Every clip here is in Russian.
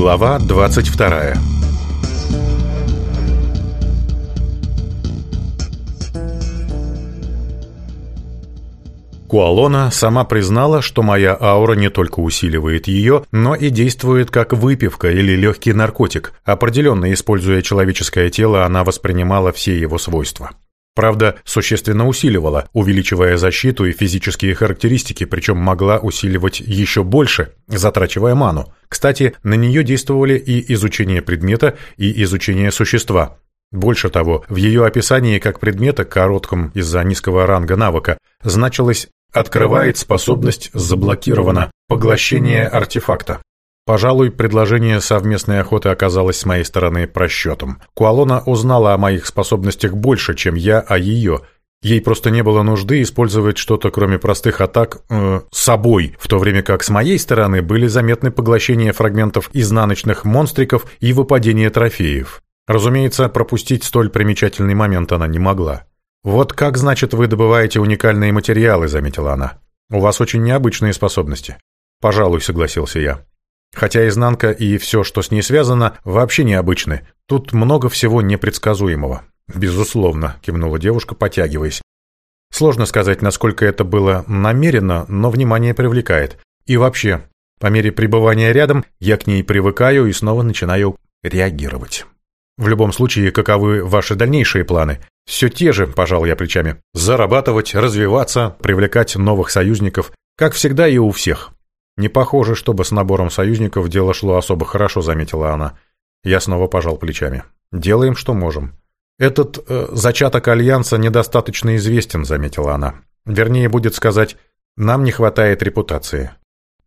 Глава 22 Куалона сама признала, что моя аура не только усиливает ее, но и действует как выпивка или легкий наркотик. Определенно, используя человеческое тело, она воспринимала все его свойства правда, существенно усиливала, увеличивая защиту и физические характеристики, причем могла усиливать еще больше, затрачивая ману. Кстати, на нее действовали и изучение предмета, и изучение существа. Больше того, в ее описании как предмета, коротком из-за низкого ранга навыка, значилось «открывает способность заблокировано поглощение артефакта». Пожалуй, предложение совместной охоты оказалось с моей стороны просчетом. Куалона узнала о моих способностях больше, чем я о ее. Ей просто не было нужды использовать что-то, кроме простых атак, э, собой, в то время как с моей стороны были заметны поглощение фрагментов изнаночных монстриков и выпадение трофеев. Разумеется, пропустить столь примечательный момент она не могла. «Вот как, значит, вы добываете уникальные материалы», — заметила она. «У вас очень необычные способности». «Пожалуй», — согласился я. Хотя изнанка и все, что с ней связано, вообще необычны. Тут много всего непредсказуемого. Безусловно, кивнула девушка, потягиваясь. Сложно сказать, насколько это было намеренно, но внимание привлекает. И вообще, по мере пребывания рядом, я к ней привыкаю и снова начинаю реагировать. В любом случае, каковы ваши дальнейшие планы? Все те же, пожал я плечами. Зарабатывать, развиваться, привлекать новых союзников, как всегда и у всех. «Не похоже, чтобы с набором союзников дело шло особо хорошо», — заметила она. Я снова пожал плечами. «Делаем, что можем». «Этот э, зачаток Альянса недостаточно известен», — заметила она. «Вернее, будет сказать, нам не хватает репутации».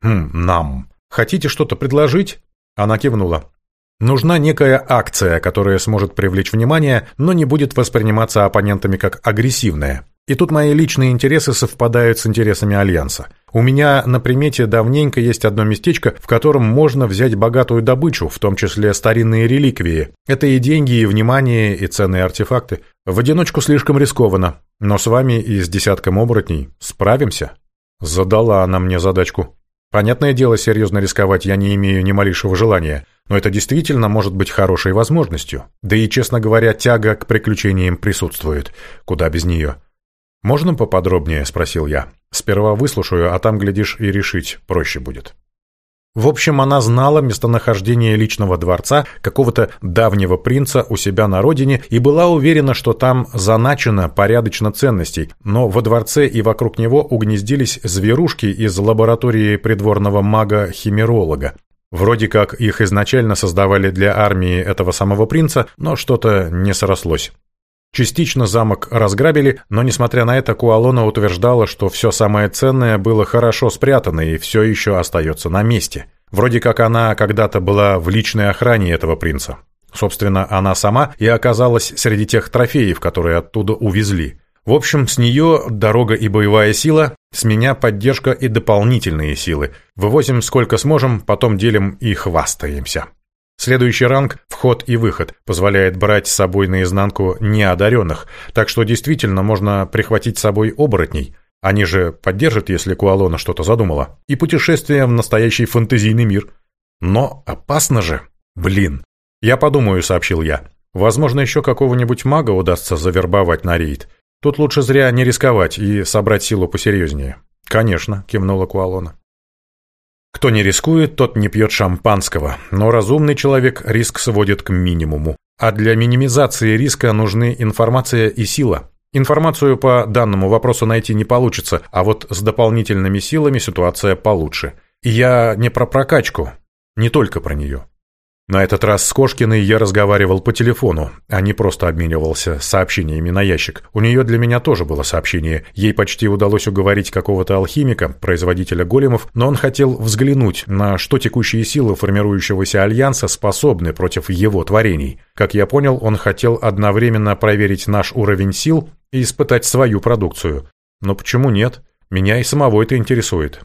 «Хм, нам. Хотите что-то предложить?» Она кивнула. «Нужна некая акция, которая сможет привлечь внимание, но не будет восприниматься оппонентами как агрессивная. И тут мои личные интересы совпадают с интересами Альянса. У меня на примете давненько есть одно местечко, в котором можно взять богатую добычу, в том числе старинные реликвии. Это и деньги, и внимание, и ценные артефакты. В одиночку слишком рискованно, но с вами и с десятком оборотней справимся. Задала она мне задачку. Понятное дело, серьезно рисковать я не имею ни малейшего желания, но это действительно может быть хорошей возможностью. Да и, честно говоря, тяга к приключениям присутствует. Куда без нее. «Можно поподробнее?» — спросил я. «Сперва выслушаю, а там, глядишь, и решить проще будет». В общем, она знала местонахождение личного дворца какого-то давнего принца у себя на родине и была уверена, что там заначено порядочно ценностей, но во дворце и вокруг него угнездились зверушки из лаборатории придворного мага-химеролога. Вроде как их изначально создавали для армии этого самого принца, но что-то не срослось. Частично замок разграбили, но, несмотря на это, Куалона утверждала, что все самое ценное было хорошо спрятано и все еще остается на месте. Вроде как она когда-то была в личной охране этого принца. Собственно, она сама и оказалась среди тех трофеев, которые оттуда увезли. В общем, с нее дорога и боевая сила, с меня поддержка и дополнительные силы. Вывозим сколько сможем, потом делим и хвастаемся. Следующий ранг – вход и выход, позволяет брать с собой наизнанку неодаренных, так что действительно можно прихватить с собой оборотней. Они же поддержат, если Куалона что-то задумала. И путешествие в настоящий фэнтезийный мир. Но опасно же. Блин. Я подумаю, сообщил я. Возможно, еще какого-нибудь мага удастся завербовать на рейд. Тут лучше зря не рисковать и собрать силу посерьезнее. Конечно, кивнула Куалона. Кто не рискует, тот не пьет шампанского, но разумный человек риск сводит к минимуму. А для минимизации риска нужны информация и сила. Информацию по данному вопросу найти не получится, а вот с дополнительными силами ситуация получше. И я не про прокачку, не только про нее. На этот раз с Кошкиной я разговаривал по телефону, а не просто обменивался сообщениями на ящик. У нее для меня тоже было сообщение. Ей почти удалось уговорить какого-то алхимика, производителя големов, но он хотел взглянуть, на что текущие силы формирующегося альянса способны против его творений. Как я понял, он хотел одновременно проверить наш уровень сил и испытать свою продукцию. Но почему нет? Меня и самого это интересует.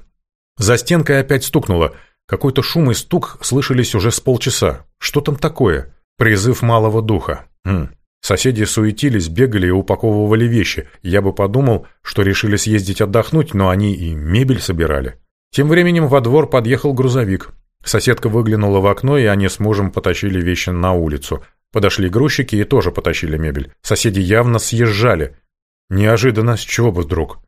За стенкой опять стукнуло – какой-то шум и стук слышались уже с полчаса. Что там такое? Призыв малого духа. Хм. Соседи суетились, бегали и упаковывали вещи. Я бы подумал, что решили съездить отдохнуть, но они и мебель собирали. Тем временем во двор подъехал грузовик. Соседка выглянула в окно, и они с мужем потащили вещи на улицу. Подошли грузчики и тоже потащили мебель. Соседи явно съезжали. Неожиданно, с чего бы вдруг?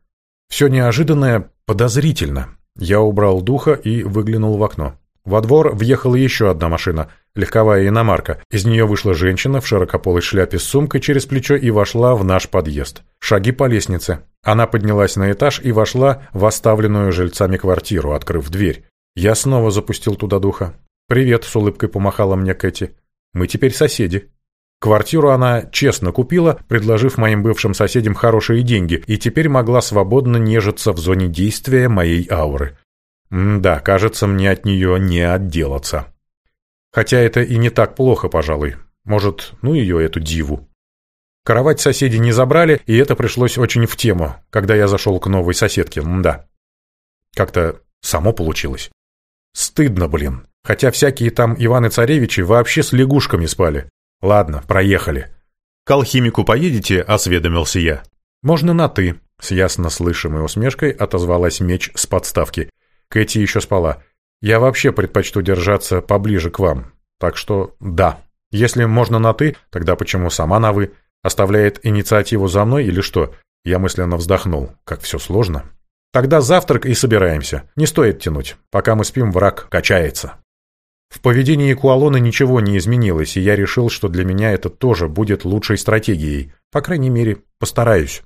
Все неожиданное подозрительно. Я убрал духа и выглянул в окно. Во двор въехала еще одна машина, легковая иномарка. Из нее вышла женщина в широкополой шляпе с сумкой через плечо и вошла в наш подъезд. Шаги по лестнице. Она поднялась на этаж и вошла в оставленную жильцами квартиру, открыв дверь. Я снова запустил туда духа. «Привет», — с улыбкой помахала мне Кэти. «Мы теперь соседи». Квартиру она честно купила, предложив моим бывшим соседям хорошие деньги, и теперь могла свободно нежиться в зоне действия моей ауры. М да, кажется, мне от нее не отделаться. Хотя это и не так плохо, пожалуй. Может, ну ее, эту диву. Кровать соседи не забрали, и это пришлось очень в тему, когда я зашел к новой соседке, да. Как-то само получилось. Стыдно, блин. Хотя всякие там Иваны-Царевичи вообще с лягушками спали. «Ладно, проехали». «К алхимику поедете?» — осведомился я. «Можно на «ты», — с ясно слышимой усмешкой отозвалась меч с подставки. Кэти еще спала. «Я вообще предпочту держаться поближе к вам. Так что да. Если можно на «ты», тогда почему сама на «вы»? Оставляет инициативу за мной или что?» Я мысленно вздохнул. «Как все сложно». «Тогда завтрак и собираемся. Не стоит тянуть. Пока мы спим, враг качается». В поведении Куалона ничего не изменилось, и я решил, что для меня это тоже будет лучшей стратегией. По крайней мере, постараюсь.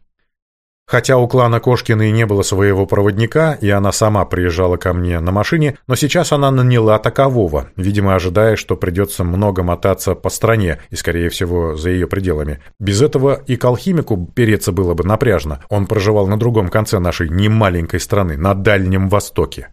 Хотя у клана Кошкиной не было своего проводника, и она сама приезжала ко мне на машине, но сейчас она наняла такового, видимо, ожидая, что придется много мотаться по стране и, скорее всего, за ее пределами. Без этого и к алхимику переться было бы напряжно. Он проживал на другом конце нашей немаленькой страны, на Дальнем Востоке.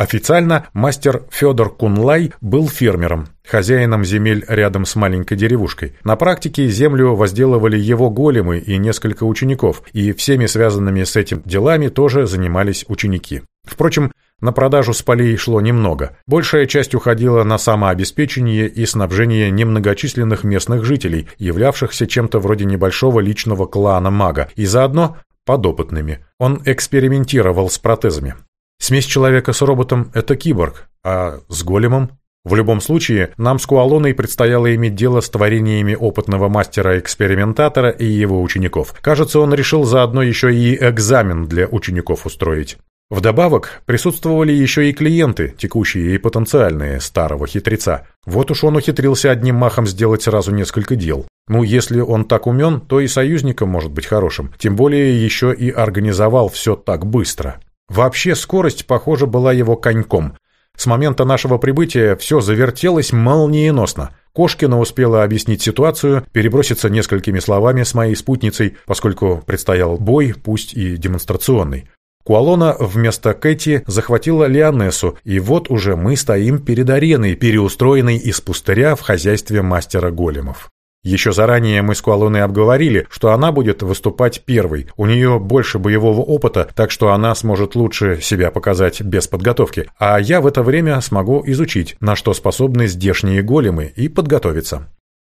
Официально мастер Федор Кунлай был фермером, хозяином земель рядом с маленькой деревушкой. На практике землю возделывали его големы и несколько учеников, и всеми связанными с этим делами тоже занимались ученики. Впрочем, на продажу с полей шло немного. Большая часть уходила на самообеспечение и снабжение немногочисленных местных жителей, являвшихся чем-то вроде небольшого личного клана мага, и заодно подопытными. Он экспериментировал с протезами. Смесь человека с роботом – это киборг, а с големом? В любом случае, нам с Куалоной предстояло иметь дело с творениями опытного мастера-экспериментатора и его учеников. Кажется, он решил заодно еще и экзамен для учеников устроить. Вдобавок, присутствовали еще и клиенты, текущие и потенциальные, старого хитреца. Вот уж он ухитрился одним махом сделать сразу несколько дел. Ну, если он так умен, то и союзником может быть хорошим, тем более еще и организовал все так быстро. Вообще скорость, похоже, была его коньком. С момента нашего прибытия все завертелось молниеносно. Кошкина успела объяснить ситуацию, переброситься несколькими словами с моей спутницей, поскольку предстоял бой, пусть и демонстрационный. Куалона вместо Кэти захватила Лионессу, и вот уже мы стоим перед ареной, переустроенной из пустыря в хозяйстве мастера големов. Еще заранее мы с Куалоной обговорили, что она будет выступать первой. У нее больше боевого опыта, так что она сможет лучше себя показать без подготовки. А я в это время смогу изучить, на что способны здешние големы, и подготовиться.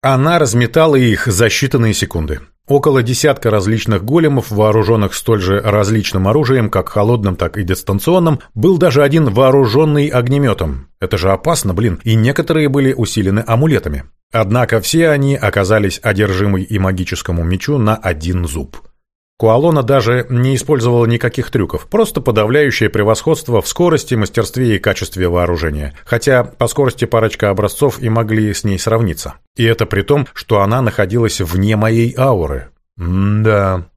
Она разметала их за считанные секунды. Около десятка различных големов, вооруженных столь же различным оружием, как холодным, так и дистанционным, был даже один вооруженный огнеметом. Это же опасно, блин, и некоторые были усилены амулетами. Однако все они оказались одержимы и магическому мечу на один зуб – Куалона даже не использовала никаких трюков, просто подавляющее превосходство в скорости, мастерстве и качестве вооружения, хотя по скорости парочка образцов и могли с ней сравниться. И это при том, что она находилась вне моей ауры. М-да...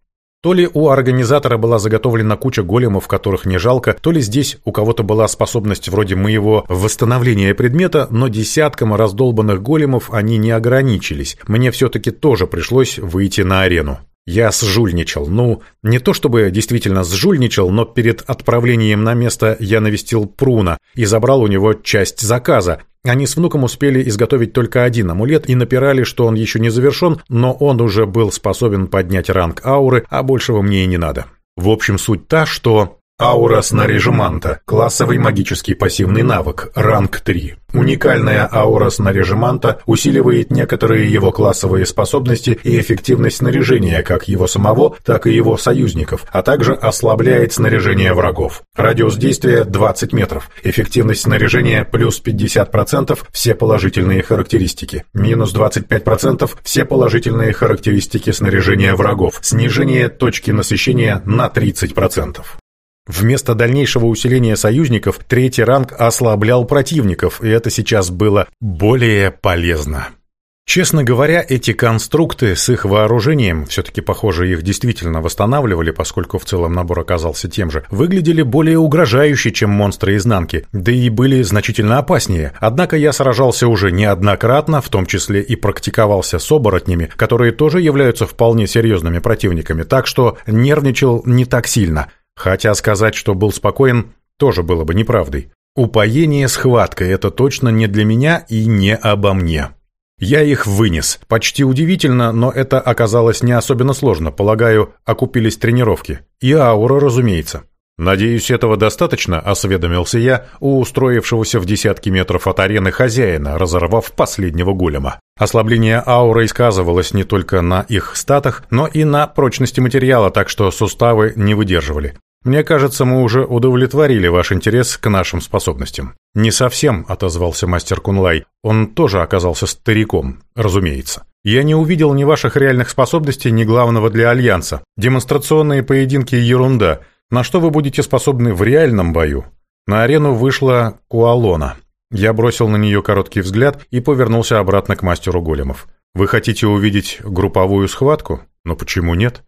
То ли у организатора была заготовлена куча големов, которых не жалко, то ли здесь у кого-то была способность вроде моего восстановления предмета, но десяткам раздолбанных големов они не ограничились. Мне все-таки тоже пришлось выйти на арену. Я сжульничал. Ну, не то чтобы действительно сжульничал, но перед отправлением на место я навестил Пруна и забрал у него часть заказа. Они с внуком успели изготовить только один амулет и напирали, что он еще не завершен, но он уже был способен поднять ранг ауры, а большего мне и не надо. В общем, суть та, что Аура снаряжеманта. Классовый магический пассивный навык. Ранг 3. Уникальная аура снаряжеманта усиливает некоторые его классовые способности и эффективность снаряжения как его самого, так и его союзников, а также ослабляет снаряжение врагов. Радиус действия 20 метров. Эффективность снаряжения плюс 50% все положительные характеристики. Минус 25% все положительные характеристики снаряжения врагов. Снижение точки насыщения на 30%. Вместо дальнейшего усиления союзников, третий ранг ослаблял противников, и это сейчас было более полезно. Честно говоря, эти конструкты с их вооружением, все-таки, похоже, их действительно восстанавливали, поскольку в целом набор оказался тем же, выглядели более угрожающе, чем монстры изнанки, да и были значительно опаснее. Однако я сражался уже неоднократно, в том числе и практиковался с оборотнями, которые тоже являются вполне серьезными противниками, так что нервничал не так сильно – Хотя сказать, что был спокоен, тоже было бы неправдой. Упоение схваткой – это точно не для меня и не обо мне. Я их вынес. Почти удивительно, но это оказалось не особенно сложно. Полагаю, окупились тренировки. И аура, разумеется. «Надеюсь, этого достаточно», — осведомился я у устроившегося в десятки метров от арены хозяина, разорвав последнего голема. Ослабление ауры сказывалось не только на их статах, но и на прочности материала, так что суставы не выдерживали. Мне кажется, мы уже удовлетворили ваш интерес к нашим способностям. Не совсем, отозвался мастер Кунлай. Он тоже оказался стариком, разумеется. Я не увидел ни ваших реальных способностей, ни главного для альянса. Демонстрационные поединки ерунда. На что вы будете способны в реальном бою? На арену вышла Куалона. Я бросил на нее короткий взгляд и повернулся обратно к мастеру големов. «Вы хотите увидеть групповую схватку? Но почему нет?»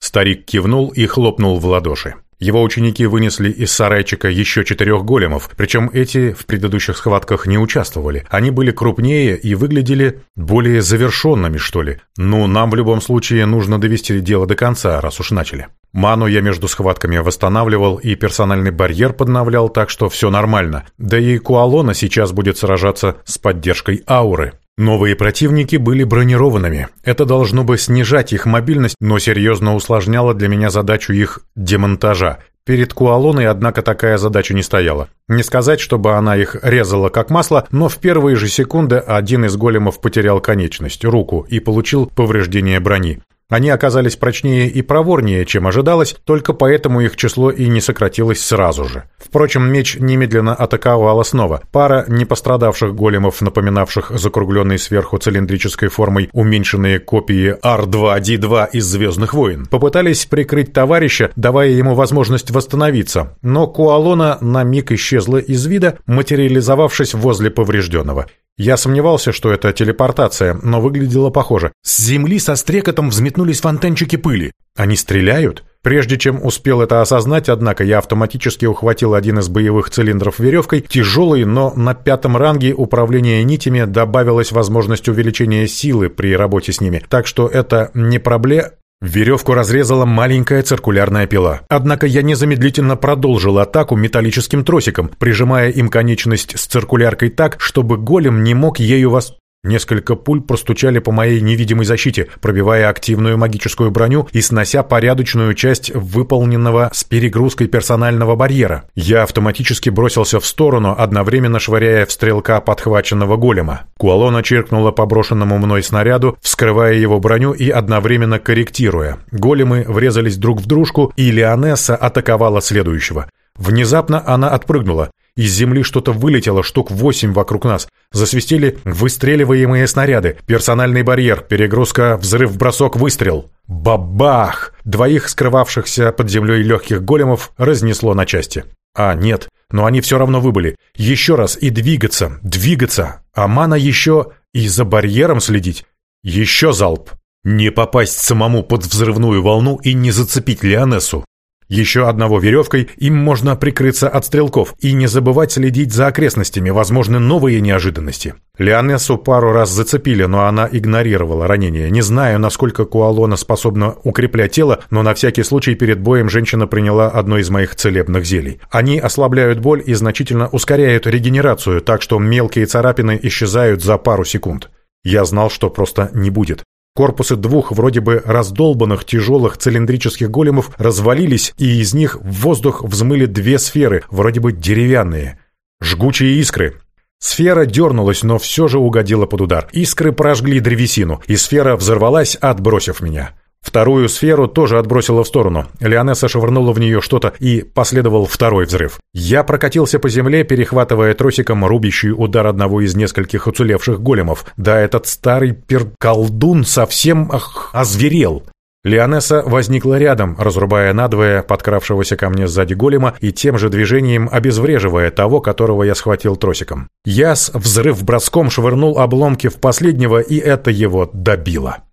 Старик кивнул и хлопнул в ладоши. Его ученики вынесли из сарайчика еще четырех големов, причем эти в предыдущих схватках не участвовали. Они были крупнее и выглядели более завершенными, что ли. Но нам в любом случае нужно довести дело до конца, раз уж начали. Ману я между схватками восстанавливал и персональный барьер подновлял, так что все нормально. Да и Куалона сейчас будет сражаться с поддержкой ауры. Новые противники были бронированными. Это должно бы снижать их мобильность, но серьезно усложняло для меня задачу их демонтажа. Перед Куалоной, однако, такая задача не стояла. Не сказать, чтобы она их резала как масло, но в первые же секунды один из големов потерял конечность, руку, и получил повреждение брони. Они оказались прочнее и проворнее, чем ожидалось, только поэтому их число и не сократилось сразу же. Впрочем, меч немедленно атаковал снова. Пара непострадавших големов, напоминавших закругленной сверху цилиндрической формой уменьшенные копии R2-D2 из «Звездных войн», попытались прикрыть товарища, давая ему возможность восстановиться, но Куалона на миг исчезла из вида, материализовавшись возле поврежденного. Я сомневался, что это телепортация, но выглядело похоже. С земли со стрекотом взметнулись фонтанчики пыли. Они стреляют? Прежде чем успел это осознать, однако, я автоматически ухватил один из боевых цилиндров веревкой. Тяжелый, но на пятом ранге управления нитями добавилась возможность увеличения силы при работе с ними. Так что это не проблема... Веревку разрезала маленькая циркулярная пила. Однако я незамедлительно продолжил атаку металлическим тросиком, прижимая им конечность с циркуляркой так, чтобы голем не мог ею вас... Несколько пуль простучали по моей невидимой защите, пробивая активную магическую броню и снося порядочную часть выполненного с перегрузкой персонального барьера. Я автоматически бросился в сторону, одновременно швыряя в стрелка подхваченного голема. Куалона черкнула по брошенному мной снаряду, вскрывая его броню и одновременно корректируя. Големы врезались друг в дружку, и Лионесса атаковала следующего. Внезапно она отпрыгнула. Из земли что-то вылетело, штук восемь вокруг нас. Засвистели выстреливаемые снаряды. Персональный барьер, перегрузка, взрыв, бросок, выстрел. Бабах! Двоих скрывавшихся под землей легких големов разнесло на части. А, нет, но они все равно выбыли. Еще раз и двигаться, двигаться. А мана еще и за барьером следить. Еще залп. Не попасть самому под взрывную волну и не зацепить Лионессу. Еще одного веревкой им можно прикрыться от стрелков и не забывать следить за окрестностями, возможны новые неожиданности. Лионессу пару раз зацепили, но она игнорировала ранение. Не знаю, насколько Куалона способна укреплять тело, но на всякий случай перед боем женщина приняла одно из моих целебных зелий. Они ослабляют боль и значительно ускоряют регенерацию, так что мелкие царапины исчезают за пару секунд. Я знал, что просто не будет. Корпусы двух вроде бы раздолбанных тяжелых цилиндрических големов развалились, и из них в воздух взмыли две сферы, вроде бы деревянные. Жгучие искры. Сфера дернулась, но все же угодила под удар. Искры прожгли древесину, и сфера взорвалась, отбросив меня. Вторую сферу тоже отбросило в сторону. Леонесса швырнула в нее что-то, и последовал второй взрыв. Я прокатился по земле, перехватывая тросиком рубящий удар одного из нескольких уцелевших големов. Да этот старый перколдун совсем ах, озверел. Леонесса возникла рядом, разрубая надвое подкравшегося ко мне сзади голема и тем же движением обезвреживая того, которого я схватил тросиком. Я с взрыв броском швырнул обломки в последнего, и это его добило.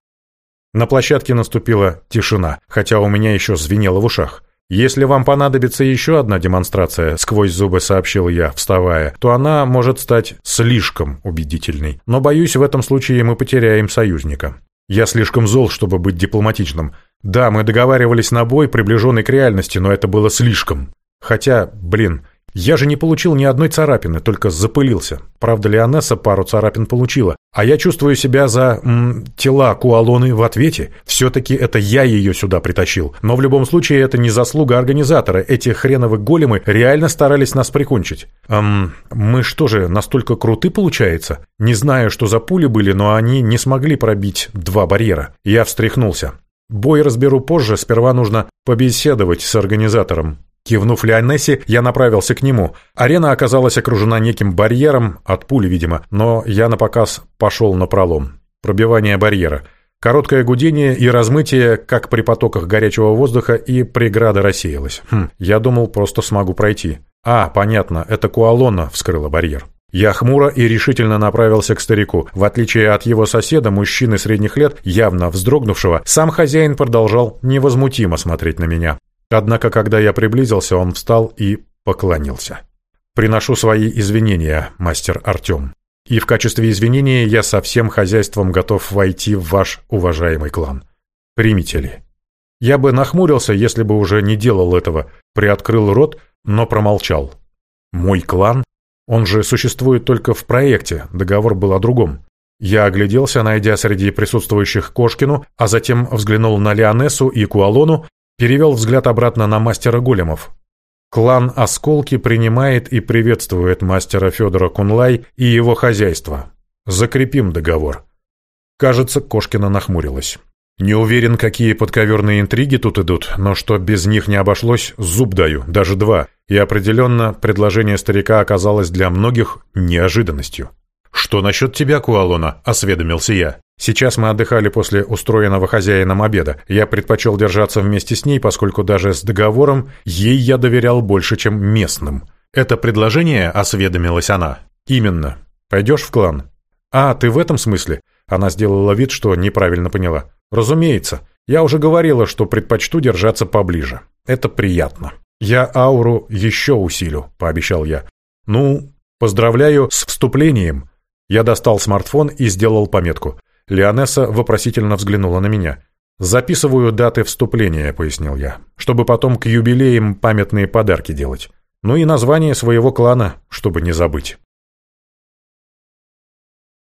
На площадке наступила тишина, хотя у меня еще звенело в ушах. «Если вам понадобится еще одна демонстрация», — сквозь зубы сообщил я, вставая, «то она может стать слишком убедительной. Но, боюсь, в этом случае мы потеряем союзника». «Я слишком зол, чтобы быть дипломатичным. Да, мы договаривались на бой, приближенный к реальности, но это было слишком. Хотя, блин, я же не получил ни одной царапины, только запылился. Правда, Леонесса пару царапин получила. А я чувствую себя за м, тела Куалоны в ответе. Все-таки это я ее сюда притащил. Но в любом случае это не заслуга организатора. Эти хреновы големы реально старались нас прикончить. Эм, мы что же, настолько круты получается? Не знаю, что за пули были, но они не смогли пробить два барьера. Я встряхнулся. Бой разберу позже, сперва нужно побеседовать с организатором. Кивнув Лионессе, я направился к нему. Арена оказалась окружена неким барьером, от пули, видимо, но я на показ пошел на пролом. Пробивание барьера. Короткое гудение и размытие, как при потоках горячего воздуха, и преграда рассеялась. Хм, я думал, просто смогу пройти. А, понятно, это Куалона вскрыла барьер. Я хмуро и решительно направился к старику. В отличие от его соседа, мужчины средних лет, явно вздрогнувшего, сам хозяин продолжал невозмутимо смотреть на меня. Однако, когда я приблизился, он встал и поклонился. «Приношу свои извинения, мастер Артем. И в качестве извинения я со всем хозяйством готов войти в ваш уважаемый клан. Примите ли?» Я бы нахмурился, если бы уже не делал этого, приоткрыл рот, но промолчал. «Мой клан? Он же существует только в проекте, договор был о другом». Я огляделся, найдя среди присутствующих Кошкину, а затем взглянул на Леонессу и Куалону, Перевел взгляд обратно на мастера големов. Клан «Осколки» принимает и приветствует мастера Федора Кунлай и его хозяйство. Закрепим договор. Кажется, Кошкина нахмурилась. Не уверен, какие подковерные интриги тут идут, но что без них не обошлось, зуб даю, даже два. И определенно, предложение старика оказалось для многих неожиданностью. «Что насчет тебя, Куалона?» – осведомился я. Сейчас мы отдыхали после устроенного хозяином обеда. Я предпочел держаться вместе с ней, поскольку даже с договором ей я доверял больше, чем местным. «Это предложение?» – осведомилась она. «Именно. Пойдешь в клан?» «А, ты в этом смысле?» Она сделала вид, что неправильно поняла. «Разумеется. Я уже говорила, что предпочту держаться поближе. Это приятно. Я ауру еще усилю», – пообещал я. «Ну, поздравляю с вступлением». Я достал смартфон и сделал пометку. Леонесса вопросительно взглянула на меня. «Записываю даты вступления», — пояснил я, «чтобы потом к юбилеям памятные подарки делать. Ну и название своего клана, чтобы не забыть».